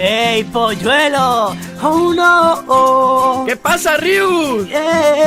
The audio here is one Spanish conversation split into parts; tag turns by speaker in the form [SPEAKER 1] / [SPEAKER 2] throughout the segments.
[SPEAKER 1] ¡Ey, polluelo! ¡Oh, no! Oh.
[SPEAKER 2] ¿Qué pasa, Ryu?
[SPEAKER 1] Yeah.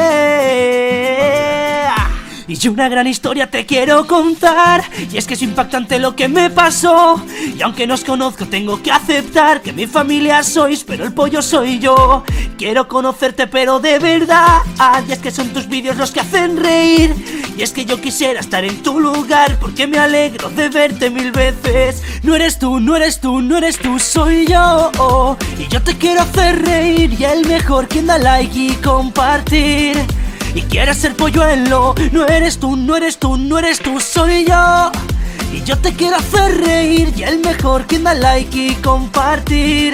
[SPEAKER 1] Y una gran historia te quiero contar. Y es que es impactante lo que me pasó. Y aunque no os conozco tengo que aceptar Que mi familia sois pero el pollo soy yo. Quiero conocerte pero de verdad. Y es que son tus vídeos los que hacen reír. Y es que yo quisiera estar en tu lugar Porque me alegro de verte mil veces. No eres tú, no eres tú, no eres tú, soy yo. Y yo te quiero hacer reír Y el mejor quien da like y compartir y quieres ser polluelo. No eres tú, no eres tú, no eres tú, soy yo. Y yo te quiero hacer reír y el mejor quien da like y compartir.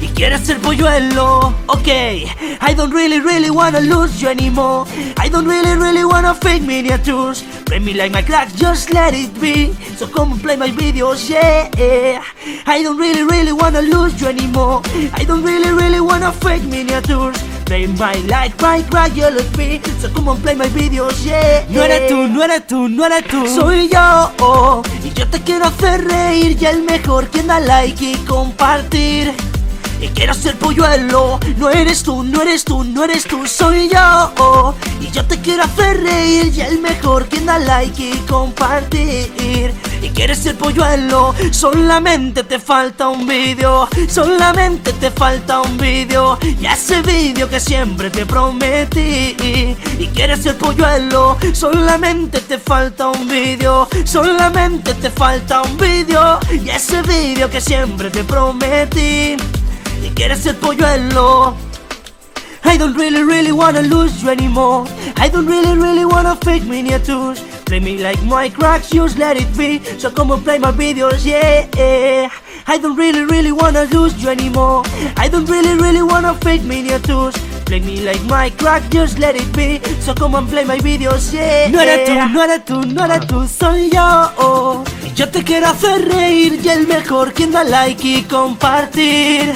[SPEAKER 1] Y quieres ser polluelo, ok. I don't really, really wanna lose you anymore. I don't really, really wanna fake miniatures. Play me like my crack, just let it be. So come and play my videos, yeah. I don't really, really wanna lose you anymore. I don't really, really wanna fake miniatures Play my like, my me. So come and play my videos, yeah. No eres tú, no eres tú, no eres tú. Soy yo, oh, y yo te quiero hacer reír Y el mejor quien da like y compartir. Y quiero ser polluelo No eres tú, no eres tú, no eres tú, soy yo Y yo te quiero hacer reír Y el mejor quien da like y compartir. Y quieres ser polluelo Solamente te falta un vídeo Solamente te falta un vídeo Y ese vídeo que siempre te prometí Y quieres ser polluelo Solamente te falta un vídeo Solamente te falta un vídeo Y ese vídeo que siempre te prometí y quieres ser polluelo. I don't really, really wanna lose you anymore. I don't really, really wanna fake miniatures. Play me like my cracks, just let it be. So come and play my videos, yeah. I don't really, really wanna lose you anymore. I don't really, really wanna fake miniatures. Play me like my crack, just let it be. So come and play my videos, yeah. No eres tú, no eres tú, no eres tú, soy yo. Yo te quiero hacer reír y el mejor quien da like y compartir.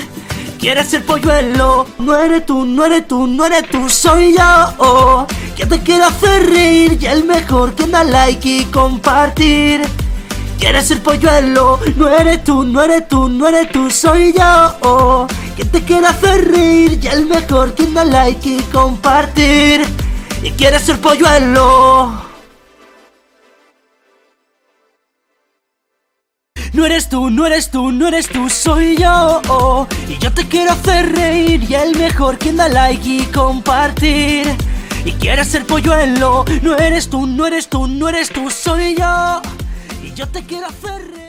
[SPEAKER 1] Quieres ser polluelo, no eres tú, no eres tú, no eres tú, soy yo. Que te quiero hacer reír y el mejor que da like y compartir. Quieres ser polluelo, no eres tú, no eres tú, no eres tú, soy yo. Que te quiero hacer reír y el mejor que da like y compartir. Y quieres ser polluelo. No eres tú, no eres tú, no eres tú, soy yo. Y yo te quiero hacer reír y el mejor quien da like y compartir. Y quieres ser polluelo, no eres tú, no eres tú, no eres tú, soy yo. Y yo te quiero hacer.